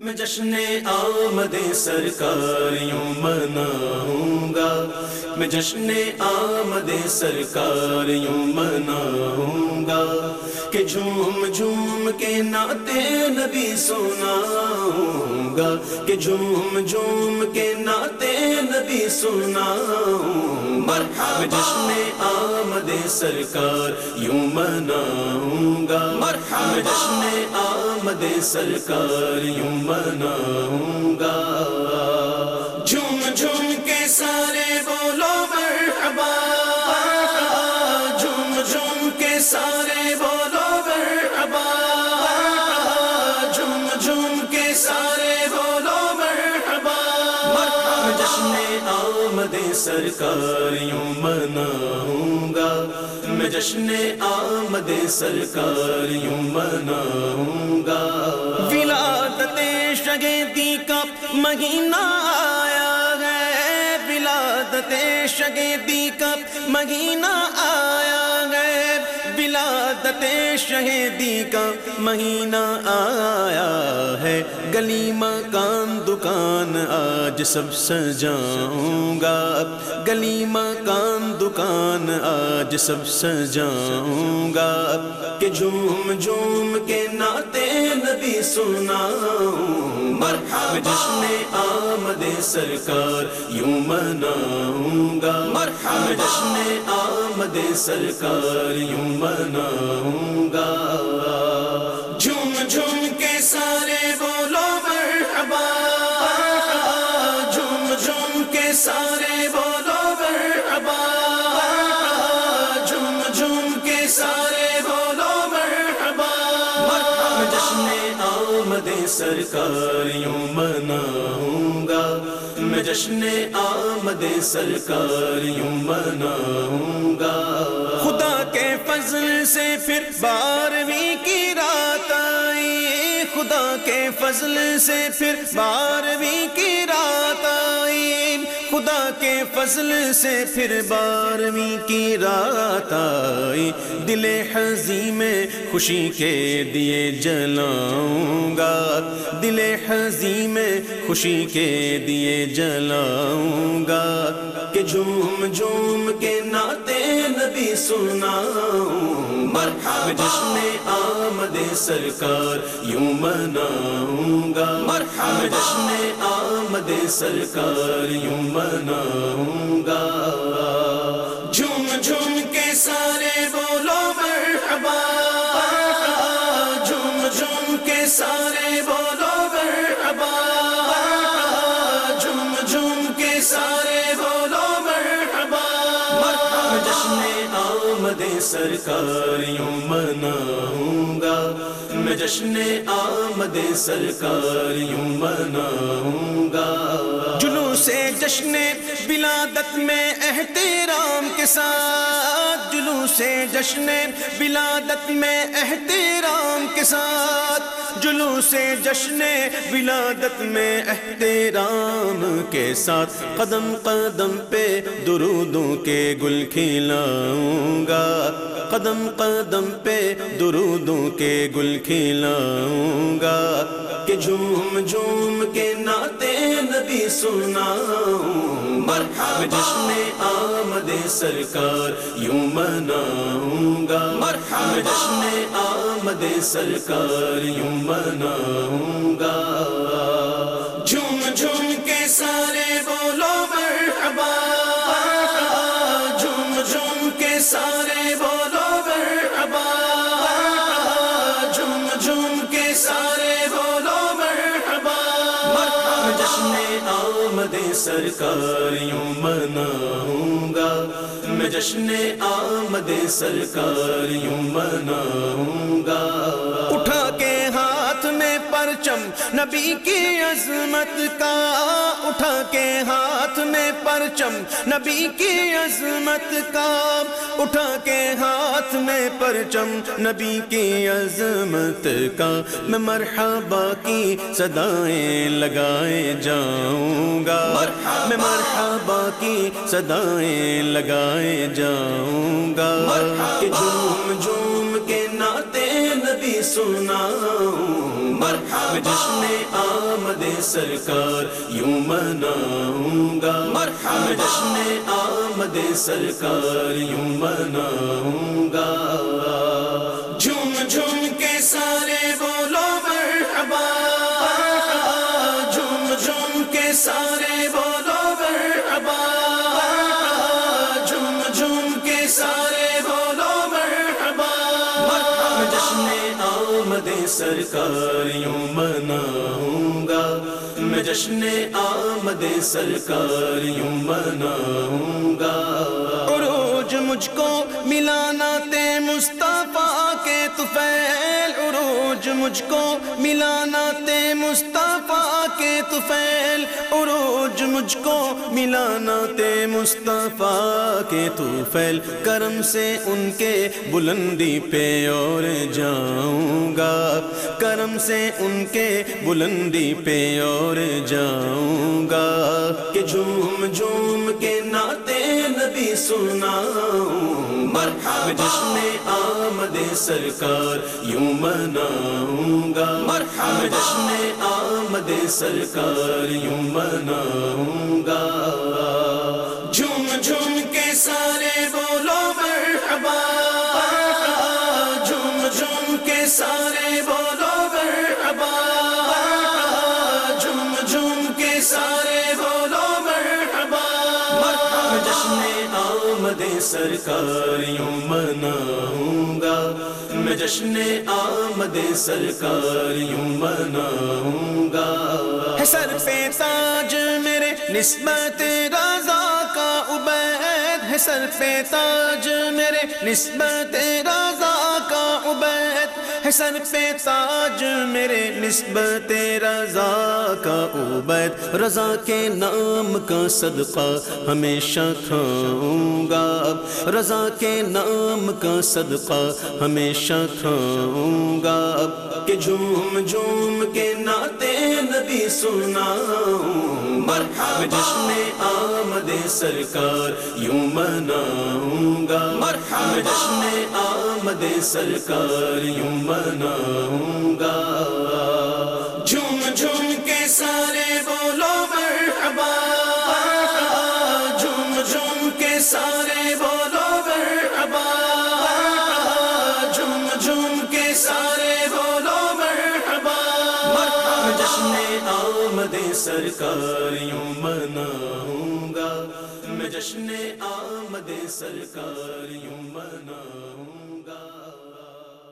میں جشن آمد سرکار یوں مناؤں گا میں جشن آمد سرکار یوں مناؤں گا کہ جھوم جھوم کے ناتے نبی سناؤں گا کہ جھوم جھوم کے ناتے نبی سناؤں میں جشن آمد سرکار یوں مناؤں گا۔ میں جشن آمد سرکار یوں مناؤں گا۔ جھوم جھوم کے سارے بولو مرحبا۔ جھوم جھوم کے سارے سارے بولو مرحبا۔ جشن آمد سرکار یوں مناؤں گا۔ میں جشن آمد سرکار یوں مناؤں گا۔ ولادت شگیدی کا مہینہ آیا ہے۔ ولادت شگیدی کا مہینہ آیا ہے۔ ولادت شہیدی کا مہینہ آیا ہے۔ گلی مکان دکان آج سب سجاؤں گا۔ گلی مکان دکان آج سب سجاؤں گا۔ کہ جھوم جھوم کے ناتے نبی سناؤں۔ میں جشن آمد سرکار یوں مناؤں گا۔ میں جشن آمد سرکار یوں مناؤں گا۔ جھوم جھوم کے سارے بولو مرحبا۔ جھوم جھوم کے سارے آمد سرکار یوں مناؤں گا۔ میں جشن آمد سرکار یوں مناؤں گا۔ خدا کے فضل سے پھر بارہویں کی رات آئی۔ خدا کے فضل سے پھر بارہویں کی رات آئی۔ خدا کے فضل سے پھر بارہویں کی رات آئی۔ دل حضی میں خوشی کے دیے جلاؤں گا۔ دل حضی میں خوشی کے دیے جلاؤں گا کہ جھوم جھوم کے ناتے نبی سناؤں میں جشن آمد سرکار یوں مناؤں گا میں جشن آمد سرکار یوں مناؤں گا سارے بولو مرحبا جھوم جھوم کے سارے بولو مرحبا میں جشن آمد سرکاریوں مناؤں گا۔ میں جشن آمد سرکاریوں مناؤں گا۔ جلوس جشن ولادت میں احترام کے ساتھ، جلوس جشن ولادت میں احترام کے ساتھ، جلوس جشن ولادت میں احترام کے ساتھ، قدم قدم پہ درودوں کے گل کھلاؤں گا۔ قدم قدم پہ درودوں کے گل کھلاؤں گا۔ کہ جھوم جھوم کے ناتے نبی سناؤں۔ میں جشن آمد سرکار یوں مناؤں گا۔ میں جشن آمد سرکار یوں مناؤں گا۔ جھوم جھوم کے سارے بولو مرحبا۔ جھوم جھوم کے سارے سارے بولو مرحبا۔ میں جشن آمد سرکار یوں مناؤں گا۔ میں جشن آمد سرکار یوں مناؤں گا۔ پرچم نبی کی عظمت کا اٹھا کے ہاتھ میں پرچم نبی کی عظمت کا اٹھا کے ہاتھ میں پرچم نبی کی عظمت کا میں مرحبا کی صدائیں لگائے جاؤں گا میں مرحبا کی صدائیں لگائے جاؤں گا کہ جھوم جھوم کے ناتے نبی سناؤں میں جشن آمد سرکار یوں مناؤں گا۔ میں جشن آمد سرکار یوں مناؤں گا۔ جھوم جھوم کے سارے بولو مرحبا۔ جھوم جھوم کے سارے بولو سرکار یوں مناؤں گا میں جشن آمد سرکار یوں مناؤں گا عروج مجھ کو ملانا تے مصطفیٰ کے طفیل عروج مجھ کو ملانا تے مصطفیٰ کے طفیل، عروج مجھ کو ملانا تے مصطفیٰ کے طفیل۔ کرم سے ان کے بلندی پہ اور جاؤں گا۔ کرم سے ان کے بلندی پہ اور جاؤں گا۔ کہ جھوم جھوم کے ناتے نبی سناؤں میں جشن آمد سرکار یوں مناؤں گا۔ میں جشن آمد سرکار یوں مناؤں گا۔ جھوم جھوم کے سارے بولو مرحبا۔ جھوم جھوم کے سارے بولو مرحبا۔ دیں سرکاریوں مناؤں گا۔ میں جشن آمد سرکاریوں مناؤں گا۔ ہے سر پہ تاج میرے نسبت رضا کا عبید۔ ہے سر پہ تاج میرے نسبت رضا کا عبید ہے سر پہ تاج میرے نسبت رضا کا عبید رضا کے نام کا صدقہ ہمیشہ کھاؤں گا رضا کے نام کا صدقہ ہمیشہ کھاؤں گا کہ جھوم جھوم کے ناتے نبی سناؤں۔ میں جشن آمد سرکار یوں مناؤں گا۔ میں جشن آمد سرکار یوں مناؤں گا۔ جھوم جھوم کے سارے بولو مرحبا۔ جھوم جھوم کے سارے دیں سرکار یوں مناؤں گا۔ میں جشن آمد سرکار یوں مناؤں